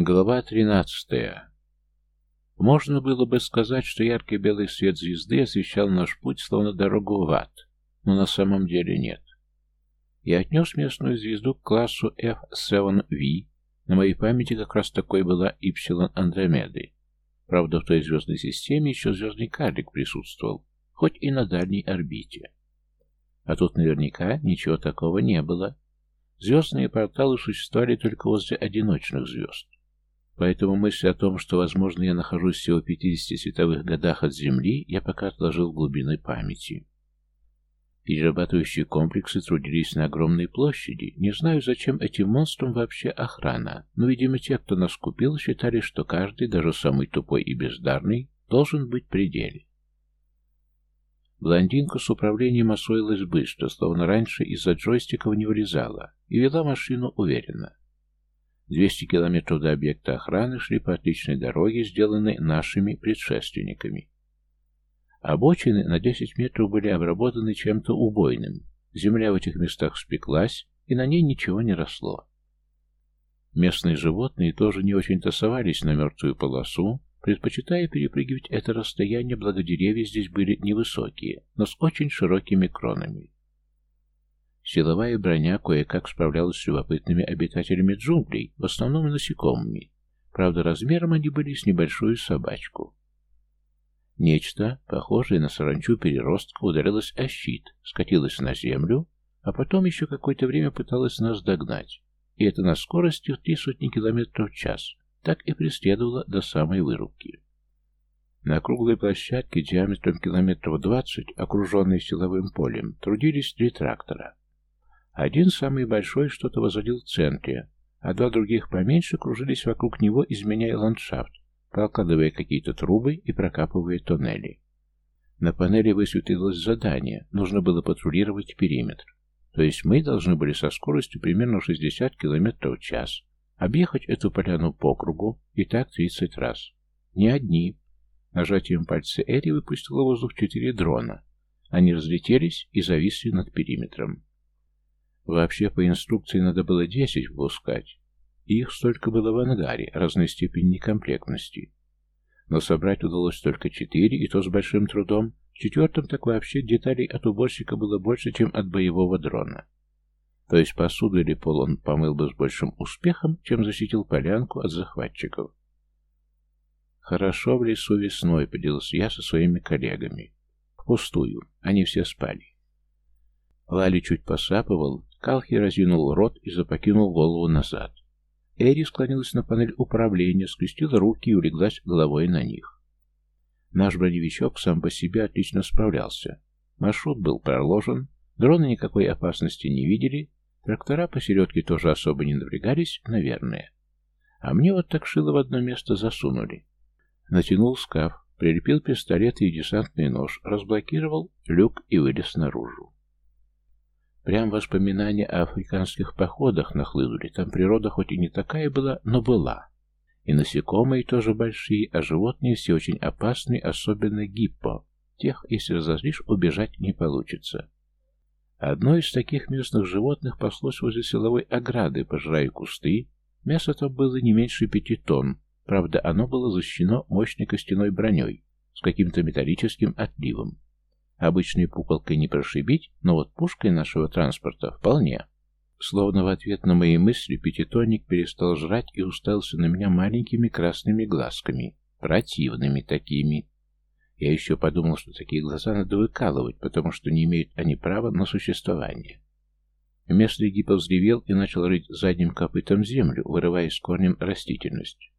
Глава 13. Можно было бы сказать, что яркий белый свет звезды освещал наш путь, словно дорогу в ад, но на самом деле нет. Я отнес местную звезду к классу F7V. На моей памяти как раз такой была Ипсилон Андромеды. Правда, в той звездной системе еще звездный карлик присутствовал, хоть и на дальней орбите. А тут наверняка ничего такого не было. Звездные порталы существовали только возле одиночных звезд. Поэтому мысль о том, что, возможно, я нахожусь всего в 50 световых годах от Земли, я пока отложил в глубины памяти. Перерабатывающие комплексы трудились на огромной площади. Не знаю, зачем этим монстрам вообще охрана, но, видимо, те, кто нас купил, считали, что каждый, даже самый тупой и бездарный, должен быть пределе. Блондинка с управлением освоилась быстро, словно раньше из-за джойстиков не вылезала, и вела машину уверенно. 200 километров до объекта охраны шли по отличной дороге, сделанной нашими предшественниками. Обочины на 10 метров были обработаны чем-то убойным. Земля в этих местах спеклась, и на ней ничего не росло. Местные животные тоже не очень тасовались на мертвую полосу, предпочитая перепрыгивать это расстояние, благо деревья здесь были невысокие, но с очень широкими кронами. Силовая броня кое-как справлялась с любопытными обитателями джунглей, в основном насекомыми. Правда, размером они были с небольшую собачку. Нечто, похожее на саранчу переростка, ударилось о щит, скатилось на землю, а потом еще какое-то время пыталось нас догнать. И это на скорости в три сотни километров в час. Так и преследовало до самой вырубки. На круглой площадке диаметром километров двадцать, окруженной силовым полем, трудились три трактора. Один, самый большой, что-то возводил в центре, а два других поменьше кружились вокруг него, изменяя ландшафт, прокладывая какие-то трубы и прокапывая тоннели. На панели высветилось задание, нужно было патрулировать периметр. То есть мы должны были со скоростью примерно 60 км в час объехать эту поляну по кругу и так 30 раз. Не одни. Нажатием пальца Эри выпустила воздух четыре дрона. Они разлетелись и зависли над периметром. Вообще, по инструкции надо было десять выпускать. Их столько было в ангаре, разной степени некомплектности. Но собрать удалось только четыре, и то с большим трудом. В четвертом так вообще деталей от уборщика было больше, чем от боевого дрона. То есть посуду или пол он помыл бы с большим успехом, чем защитил полянку от захватчиков. Хорошо в лесу весной, поделился я со своими коллегами. Впустую. Они все спали. Лали чуть посапывал, Калхи разинул рот и запокинул голову назад. Эри склонилась на панель управления, скрестила руки и улеглась головой на них. Наш броневичок сам по себе отлично справлялся. Маршрут был проложен, дроны никакой опасности не видели, трактора посередке тоже особо не напрягались, наверное. А мне вот так шило в одно место засунули. Натянул скаф, прилепил пистолет и десантный нож, разблокировал люк и вылез наружу. Прям воспоминания о африканских походах нахлынули. Там природа хоть и не такая была, но была. И насекомые тоже большие, а животные все очень опасные, особенно гиппо. Тех, если разозлишь, убежать не получится. Одно из таких местных животных паслось возле силовой ограды, пожирая кусты. Мясо там было не меньше пяти тонн. Правда, оно было защищено мощной костяной броней с каким-то металлическим отливом. Обычной пуколкой не прошибить, но вот пушкой нашего транспорта вполне. Словно в ответ на мои мысли пятитонник перестал жрать и уставился на меня маленькими красными глазками. Противными такими. Я еще подумал, что такие глаза надо выкалывать, потому что не имеют они права на существование. Местный гипо взревел и начал рыть задним копытом землю, вырывая с корнем растительность.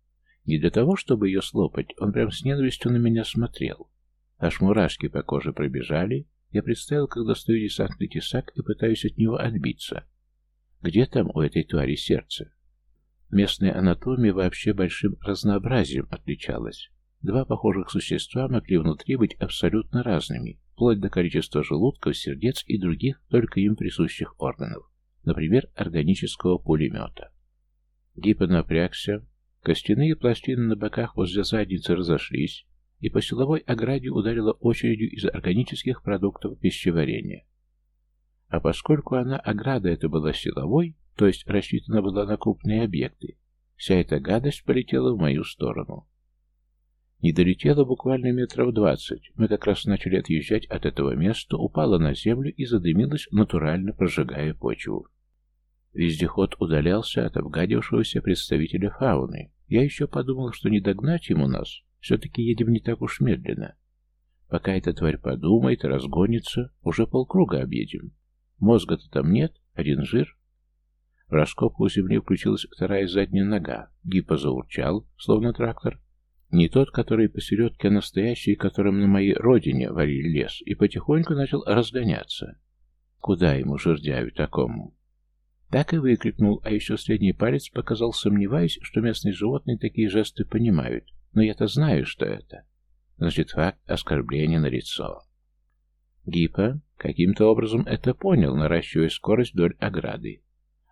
Не для того, чтобы ее слопать, он прям с ненавистью на меня смотрел. Аж мурашки по коже пробежали. Я представил, как достаю десантный тесак и пытаюсь от него отбиться. Где там у этой твари сердце? Местная анатомия вообще большим разнообразием отличалась. Два похожих существа могли внутри быть абсолютно разными, вплоть до количества желудков, сердец и других только им присущих органов, например, органического пулемета. Гипо напрягся, костяные пластины на боках возле задницы разошлись, и по силовой ограде ударила очередью из органических продуктов пищеварения. А поскольку она, ограда эта была силовой, то есть рассчитана была на крупные объекты, Вся эта гадость полетела в мою сторону. Не долетела буквально метров двадцать. Мы как раз начали отъезжать от этого места, упала на землю и задымилась, натурально прожигая почву. Вездеход удалялся от обгадившегося представителя фауны. Я еще подумал, что не догнать ему нас. Все-таки едем не так уж медленно. Пока эта тварь подумает, разгонится, уже полкруга объедем. Мозга-то там нет, один жир. В раскопку у земли включилась вторая задняя нога. Гиппо заурчал, словно трактор. Не тот, который посередке, а настоящий, которым на моей родине варили лес, и потихоньку начал разгоняться. Куда ему, жердяю такому? Так и выкрикнул, а еще средний палец показал, сомневаясь, что местные животные такие жесты понимают. Но я-то знаю, что это. Значит, факт оскорбления на лицо. Гипа каким-то образом это понял, наращивая скорость вдоль ограды.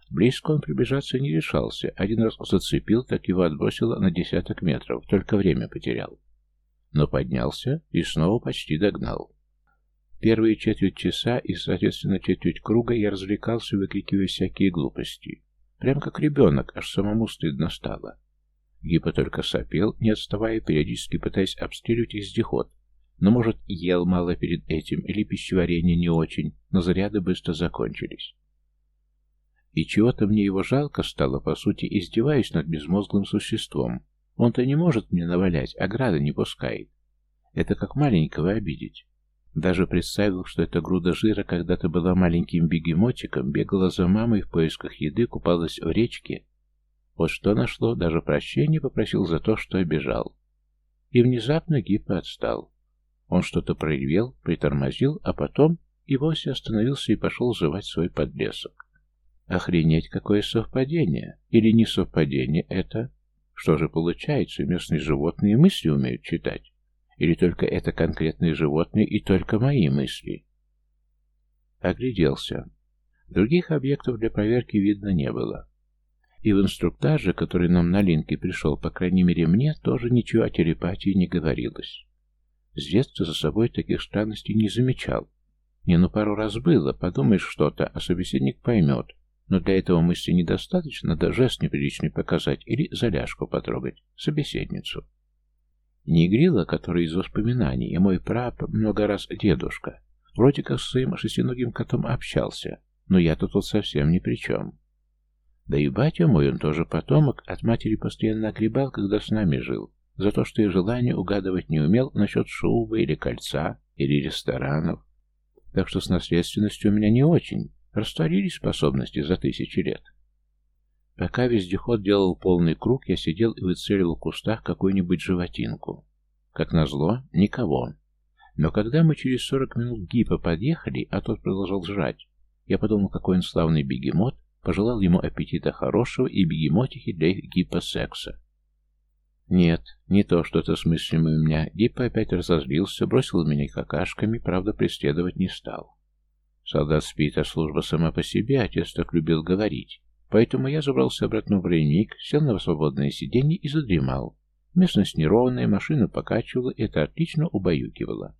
Близко он приближаться не решался. Один раз зацепил, так его отбросило на десяток метров, только время потерял. Но поднялся и снова почти догнал. Первые четверть часа и, соответственно, четверть круга я развлекался, выкрикивая всякие глупости. Прям как ребенок, аж самому стыдно стало. Гипо только сопел, не отставая, периодически пытаясь обстреливать издеход. Но, может, ел мало перед этим, или пищеварение не очень, но заряды быстро закончились. И чего-то мне его жалко стало, по сути, издеваясь над безмозглым существом. Он-то не может мне навалять, а града не пускает. Это как маленького обидеть. Даже представил, что эта груда жира когда-то была маленьким бегемотиком, бегала за мамой в поисках еды, купалась в речке. Вот что нашло, даже прощения попросил за то, что обижал. И внезапно Гиппо отстал. Он что-то проявил, притормозил, а потом и вовсе остановился и пошел жевать свой подлесок. Охренеть, какое совпадение! Или не совпадение это? Что же получается, местные животные мысли умеют читать? Или только это конкретные животные и только мои мысли? Огляделся. Других объектов для проверки видно не было. И в инструктаже, который нам на линке пришел, по крайней мере мне, тоже ничего о телепатии не говорилось. С детства за собой таких странностей не замечал. Не, ну пару раз было, подумаешь что-то, а собеседник поймет, но для этого мысли недостаточно, надо жест неприличный показать или заляжку потрогать, собеседницу. Не Грила, который из воспоминаний, и мой прап много раз дедушка. Вроде как с своим шестиногим котом общался, но я-то тут совсем ни при чем. Да и батя мой, он тоже потомок, от матери постоянно огребал, когда с нами жил, за то, что я желание угадывать не умел насчет шубы или кольца, или ресторанов. Так что с наследственностью у меня не очень, Растворились способности за тысячи лет. Пока вездеход делал полный круг, я сидел и выцеливал в кустах какую-нибудь животинку. Как назло, никого. Но когда мы через сорок минут гипа подъехали, а тот продолжал жрать, я подумал, какой он славный бегемот, пожелал ему аппетита хорошего и бегемотихи для их гипосекса. Нет, не то что-то с мыслями у меня. Гиппо опять разозлился, бросил меня какашками, правда, преследовать не стал. Солдат спит, а служба сама по себе, отец так любил говорить. Поэтому я забрался обратно в броневик, сел на свободное сиденье и задремал. Местность неровная, машину покачивала, и это отлично убаюкивало.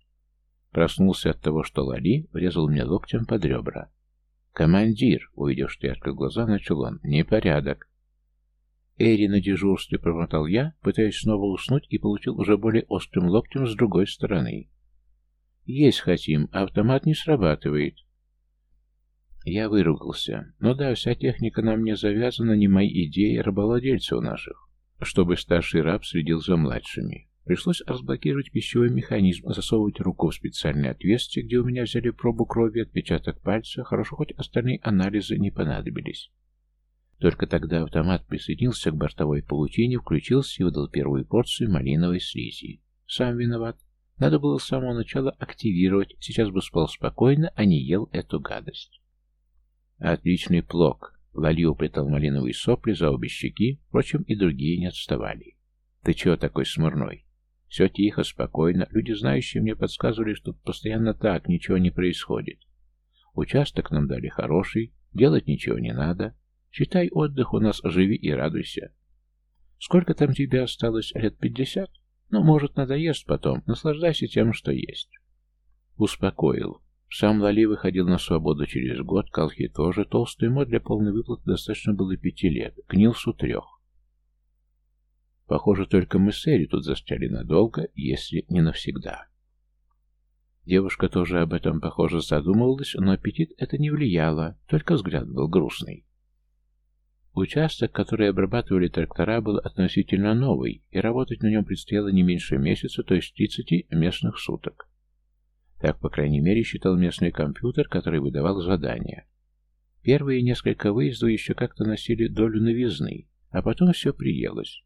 Проснулся от того, что Лали врезал мне локтем под ребра. «Командир!» — увидев, что я открыл глаза, начал он. «Непорядок!» «Эри на дежурстве!» — промотал я, пытаясь снова уснуть, и получил уже более острым локтем с другой стороны. «Есть хотим, автомат не срабатывает!» Я выругался. Ну да, вся техника на мне завязана, не мои идеи рабовладельцев наших. Чтобы старший раб следил за младшими. Пришлось разблокировать пищевой механизм, засовывать руку в специальное отверстие, где у меня взяли пробу крови, отпечаток пальца, хорошо хоть остальные анализы не понадобились. Только тогда автомат присоединился к бортовой паутине, включился и выдал первую порцию малиновой слизи. Сам виноват. Надо было с самого начала активировать, сейчас бы спал спокойно, а не ел эту гадость. Отличный плок. Лали уплетал малиновые сопли за обе щеки, впрочем, и другие не отставали. Ты чего такой смурной? Все тихо, спокойно. Люди, знающие, мне подсказывали, что тут постоянно так, ничего не происходит. Участок нам дали хороший, делать ничего не надо. Считай отдых у нас, живи и радуйся. Сколько там тебе осталось? Лет пятьдесят? Ну, может, надоест потом. Наслаждайся тем, что есть. Успокоил. Сам Лали выходил на свободу через год, Калхи тоже, толстый ему для полной выплаты достаточно было пяти лет, гнил с трех. Похоже, только мы с Эри тут застряли надолго, если не навсегда. Девушка тоже об этом, похоже, задумывалась, но аппетит это не влияло, только взгляд был грустный. Участок, который обрабатывали трактора, был относительно новый, и работать на нем предстояло не меньше месяца, то есть 30 местных суток. Так, по крайней мере, считал местный компьютер, который выдавал задания. Первые несколько выездов еще как-то носили долю новизны, а потом все приелось.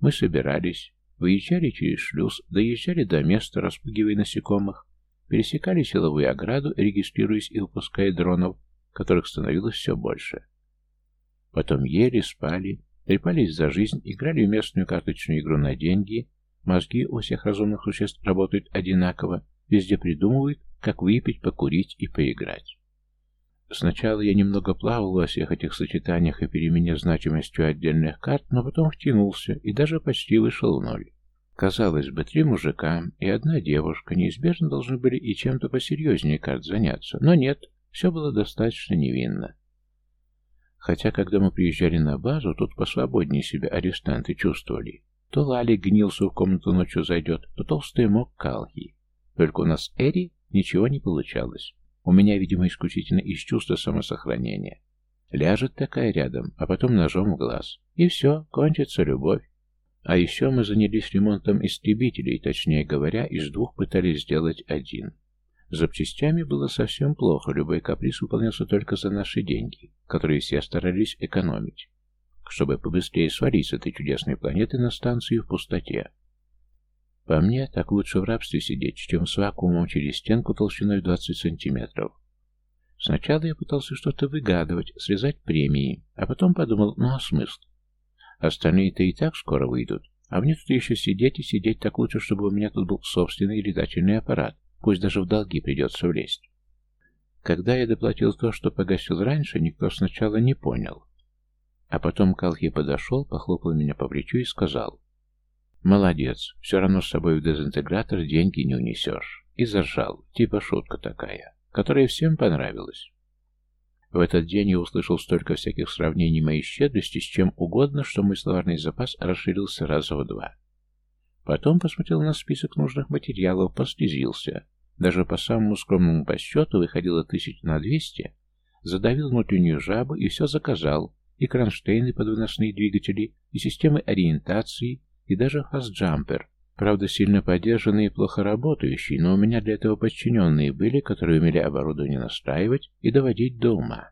Мы собирались, выезжали через шлюз, доезжали до места, распугивая насекомых, пересекали силовую ограду, регистрируясь и выпуская дронов, которых становилось все больше. Потом ели, спали, трепались за жизнь, играли в местную карточную игру на деньги, мозги у всех разумных существ работают одинаково, везде придумывают, как выпить, покурить и поиграть. Сначала я немного плавал во всех этих сочетаниях и перемене значимостью отдельных карт, но потом втянулся и даже почти вышел в ноль. Казалось бы, три мужика и одна девушка неизбежно должны были и чем-то посерьезнее карт заняться, но нет, все было достаточно невинно. Хотя, когда мы приезжали на базу, тут посвободнее себя арестанты чувствовали. То Лали гнился в комнату ночью зайдет, то толстый мог Калхи. Только у нас Эри ничего не получалось. У меня, видимо, исключительно из чувства самосохранения. Ляжет такая рядом, а потом ножом в глаз. И все, кончится любовь. А еще мы занялись ремонтом истребителей, точнее говоря, из двух пытались сделать один. С запчастями было совсем плохо, любой каприз выполнялся только за наши деньги, которые все старались экономить, чтобы побыстрее свалить с этой чудесной планеты на станцию в пустоте. По мне, так лучше в рабстве сидеть, чем с вакуумом через стенку толщиной в 20 сантиметров. Сначала я пытался что-то выгадывать, срезать премии, а потом подумал, ну а смысл? Остальные-то и так скоро выйдут, а мне тут еще сидеть и сидеть так лучше, чтобы у меня тут был собственный летательный аппарат, пусть даже в долги придется влезть. Когда я доплатил то, что погасил раньше, никто сначала не понял. А потом Калхи подошел, похлопал меня по плечу и сказал, Молодец, все равно с собой в дезинтегратор деньги не унесешь. И заржал, типа шутка такая, которая всем понравилась. В этот день я услышал столько всяких сравнений моей щедрости с чем угодно, что мой словарный запас расширился раза в два. Потом посмотрел на список нужных материалов, послезился. Даже по самому скромному подсчету выходило тысяч на двести, задавил внутреннюю жабу и все заказал, и кронштейны под выносные двигатели, и системы ориентации, и даже фастджампер, правда сильно поддержанный и плохо работающий, но у меня для этого подчиненные были, которые умели оборудование настраивать и доводить до ума.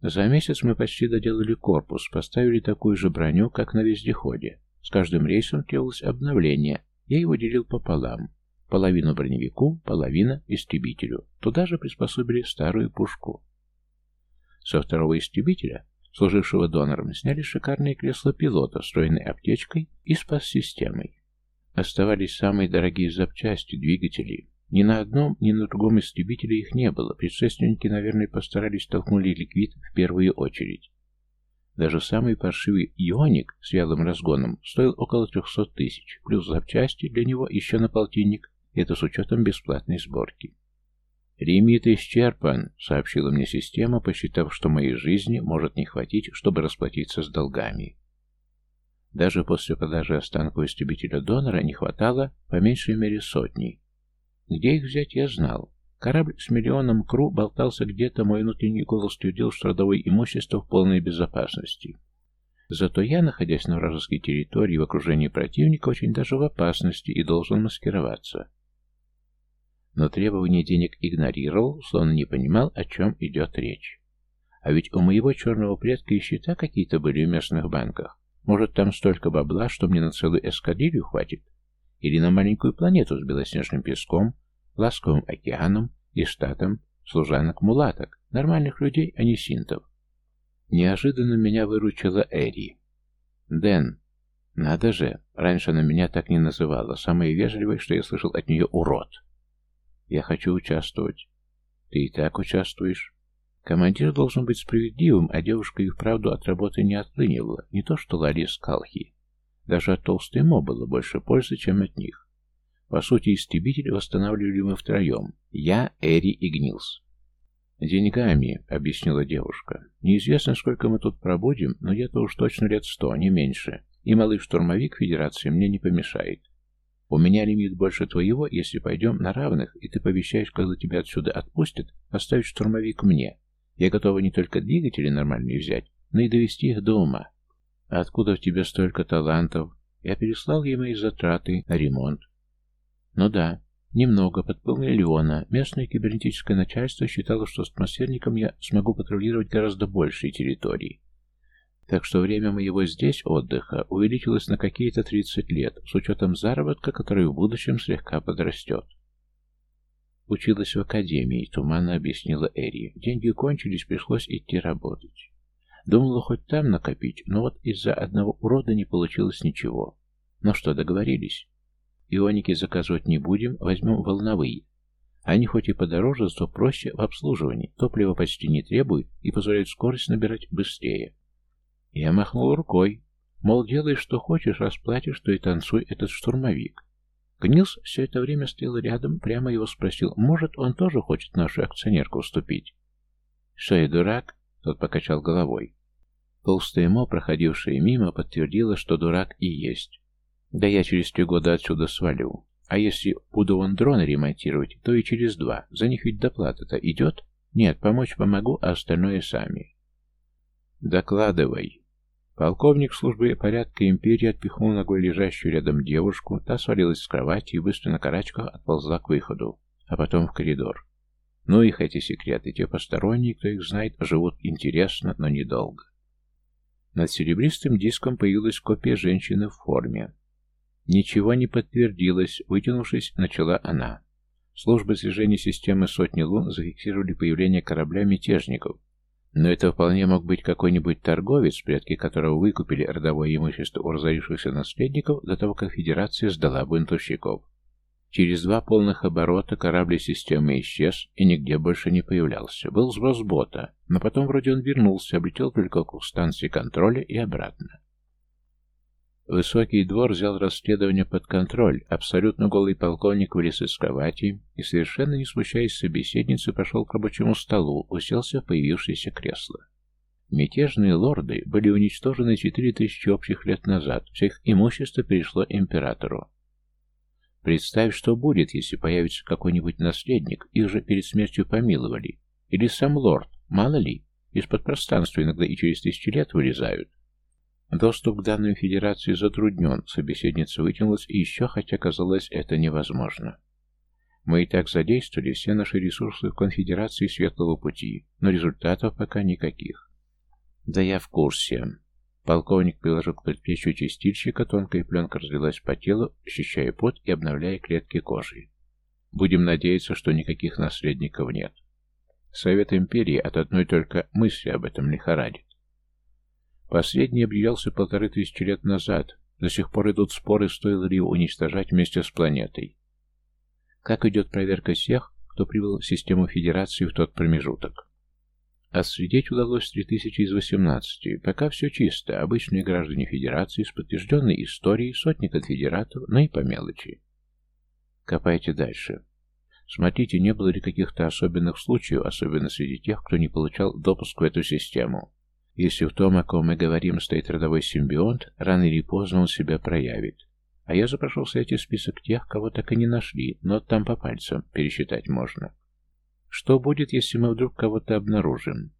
За месяц мы почти доделали корпус, поставили такую же броню, как на вездеходе. С каждым рейсом требовалось обновление, я его делил пополам. Половину броневику, половина истребителю. Туда же приспособили старую пушку. Со второго истребителя служившего донором, сняли шикарное кресло пилота, встроенной аптечкой и спас-системой. Оставались самые дорогие запчасти, двигатели. Ни на одном, ни на другом истребителе их не было. Предшественники, наверное, постарались толкнули ликвид в первую очередь. Даже самый паршивый ионик с вялым разгоном стоил около 300 тысяч, плюс запчасти для него еще на полтинник, это с учетом бесплатной сборки. «Лимит исчерпан», — сообщила мне система, посчитав, что моей жизни может не хватить, чтобы расплатиться с долгами. Даже после продажи останков истребителя донора не хватало по меньшей мере сотни. Где их взять, я знал. Корабль с миллионом кру болтался где-то, мой внутренний голос твердил, что родовое имущество в полной безопасности. Зато я, находясь на вражеской территории в окружении противника, очень даже в опасности и должен маскироваться но требования денег игнорировал, словно не понимал, о чем идет речь. А ведь у моего черного предка и счета какие-то были в местных банках. Может, там столько бабла, что мне на целую эскадрилью хватит? Или на маленькую планету с белоснежным песком, ласковым океаном и штатом служанок-мулаток, нормальных людей, а не синтов. Неожиданно меня выручила Эри. «Дэн, надо же, раньше она меня так не называла, самое вежливое, что я слышал от нее урод». Я хочу участвовать. Ты и так участвуешь. Командир должен быть справедливым, а девушка и вправду от работы не отлынивала. Не то что Ларис Калхи. Даже от толстой Мо было больше пользы, чем от них. По сути, истребитель восстанавливали мы втроем. Я, Эри и Гнилс. «Деньгами», — объяснила девушка. «Неизвестно, сколько мы тут пробудем, но я-то уж точно лет сто, не меньше. И малый-штурмовик Федерации мне не помешает. У меня лимит больше твоего, если пойдем на равных, и ты пообещаешь, когда тебя отсюда отпустят, оставить штурмовик мне. Я готова не только двигатели нормальные взять, но и довести их до ума. А откуда в тебе столько талантов? Я переслал ей мои затраты на ремонт. Ну да, немного, под полмиллиона. Местное кибернетическое начальство считало, что с атмосферником я смогу патрулировать гораздо большие территории. Так что время моего здесь отдыха увеличилось на какие-то 30 лет, с учетом заработка, который в будущем слегка подрастет. Училась в академии, туманно объяснила Эри. Деньги кончились, пришлось идти работать. Думала хоть там накопить, но вот из-за одного урода не получилось ничего. Ну что, договорились? Ионики заказывать не будем, возьмем волновые. Они хоть и подороже, зато проще в обслуживании, топливо почти не требуют и позволяют скорость набирать быстрее. Я махнул рукой. Мол, делай, что хочешь, расплатишь, что и танцуй этот штурмовик. Гнилс все это время стоял рядом, прямо его спросил, может, он тоже хочет нашу акционерку уступить. «Что, я дурак?» — тот покачал головой. Толстая Мо, проходившая мимо, подтвердила, что дурак и есть. «Да я через три года отсюда свалю. А если буду он дроны ремонтировать, то и через два. За них ведь доплата-то идет? Нет, помочь помогу, а остальное сами». «Докладывай», Полковник службы порядка империи отпихнул ногой лежащую рядом девушку, та свалилась с кровати и быстро на карачках отползла к выходу, а потом в коридор. Ну их эти секреты, те посторонние, кто их знает, живут интересно, но недолго. Над серебристым диском появилась копия женщины в форме. Ничего не подтвердилось, вытянувшись, начала она. Службы слежения системы сотни лун зафиксировали появление корабля мятежников, но это вполне мог быть какой-нибудь торговец, предки которого выкупили родовое имущество у разорившихся наследников до того, как Федерация сдала бунтовщиков. Через два полных оборота корабль системы исчез и нигде больше не появлялся. Был сброс бота, но потом вроде он вернулся, облетел только к станции контроля и обратно. Высокий двор взял расследование под контроль. Абсолютно голый полковник вылез из кровати и, совершенно не смущаясь собеседницы, пошел к рабочему столу, уселся в появившееся кресло. Мятежные лорды были уничтожены четыре тысячи общих лет назад, все их имущество перешло императору. Представь, что будет, если появится какой-нибудь наследник, их же перед смертью помиловали. Или сам лорд, мало ли, из-под пространства иногда и через тысячи лет вылезают. Доступ к данным Федерации затруднен, собеседница вытянулась, и еще, хотя казалось это невозможно. Мы и так задействовали все наши ресурсы в Конфедерации Светлого Пути, но результатов пока никаких. Да я в курсе. Полковник приложил к предплечью чистильщика, тонкая пленка разлилась по телу, ощущая пот и обновляя клетки кожи. Будем надеяться, что никаких наследников нет. Совет Империи от одной только мысли об этом лихорадит. Последний объявлялся полторы тысячи лет назад. До сих пор идут споры, стоило ли его уничтожать вместе с планетой. Как идет проверка всех, кто прибыл в систему Федерации в тот промежуток? Отследить удалось 3000 из 18. Пока все чисто. Обычные граждане Федерации с подтвержденной историей, сотни конфедератов, но и по мелочи. Копайте дальше. Смотрите, не было ли каких-то особенных случаев, особенно среди тех, кто не получал допуск в эту систему. Если в том, о ком мы говорим, стоит родовой симбионт, рано или поздно он себя проявит. А я запрошу в сайте список тех, кого так и не нашли, но там по пальцам пересчитать можно. Что будет, если мы вдруг кого-то обнаружим?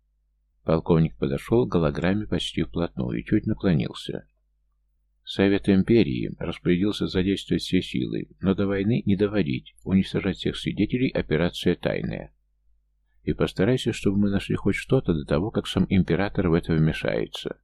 Полковник подошел к голограмме почти вплотную и чуть наклонился. Совет Империи распорядился задействовать все силы, но до войны не доводить, уничтожать всех свидетелей операция тайная. И постарайся, чтобы мы нашли хоть что-то до того, как сам император в это вмешается.